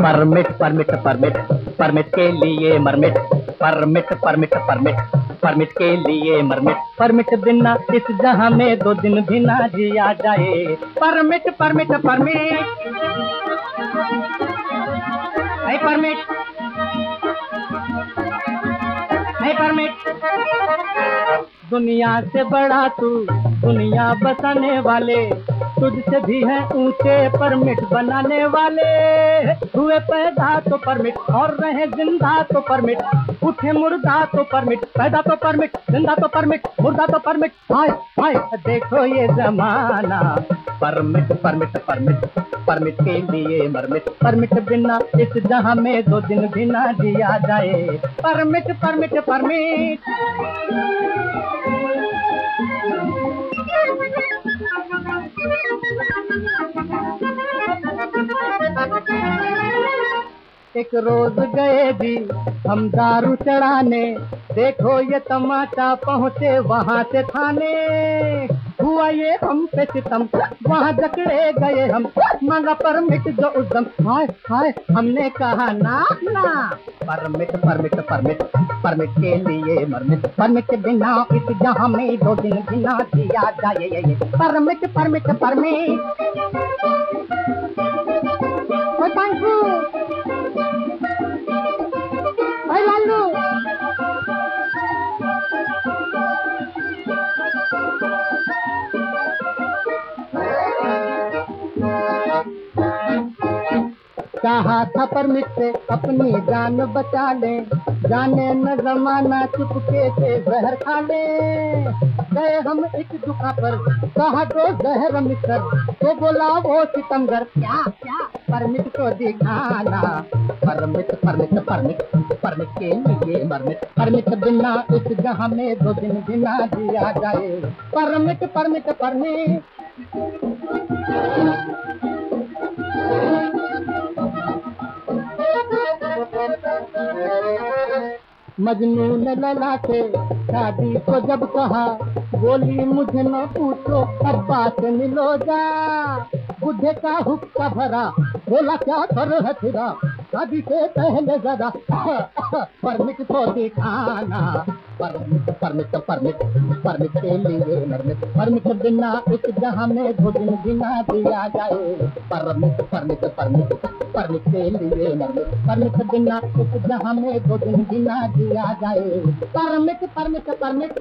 Permit permit permit permit के लिए मरमिट परमिट परमिट परमिट परमिट के लिए मरमिट परमिट बिना इस जहाँ में दो दिन भी ना जिया जाए। परमिट परमिट परमिट नहीं परमिट नहीं परमिट दुनिया से बड़ा तू, दुनिया बसाने वाले। तुझसे भी है ऊँचे परमिट बनाने वाले। हुए पैदा तो परमिट और रहे ज़िंदा तो परमिट। उठे मुर्दा तो परमिट, पैदा तो परमिट, ज़िंदा तो परमिट, मुर्दा तो परमिट। हाय हाय, देखो ये जमाना। परमिट परमिट परमिट परमिट के लिए मरमिट। परमिट बिना इस जहाँ में दो दिन बिना दिया जाए। Permit permit permit. एक रोज गए जी, हम दारू चढ़ाने। देखो ये तमाचा पहुँचे वहाँ से थाने। हुआ ये हम पे सितम, वहाँ जकड़े गए हम। मांगा परमिट जो उदम हाय हाय, हमने कहा, ना ना। परमिट परमिट परमिट परमिट के लिए मरमिट। परमिट के बिना इस जहाँ में दो दिन बिना दिया जाए। Permit permit permit. कहा था परमिट से अपनी जान बचा ले। जाने न जमाना चुपके से जहर खा ले। गए हम एक दुकान पर, कहा तो जहर मित्र तो बोला वो सितमगर क्या क्या? परमिट को दिखाना। परमिट परमिट परमिट परमिट के लिए मरमिट। परमिट बिना इस जहाँ में दो दिन बिना दिया जाए। Permit permit permit. मजनू ने लला से शादी को जब कहा, बोली, मुझे न पूछो अब्बा से मिलो जा। बुढ़े का हुक्का भरा, बोला, क्या कर है फिरा? शादी से पहले जरा, परमिट को दिखाना। परमिट परमिट परमिट परमिट के लिए मरमिट परमिट बिना इस जहाँ में दिन बिना दिया जाए। Permit permit permit. परमिट के लिए मरमिट परमिट बिना इस जहाँ में दो दिन बिना दिया जाए। Permit permit permit.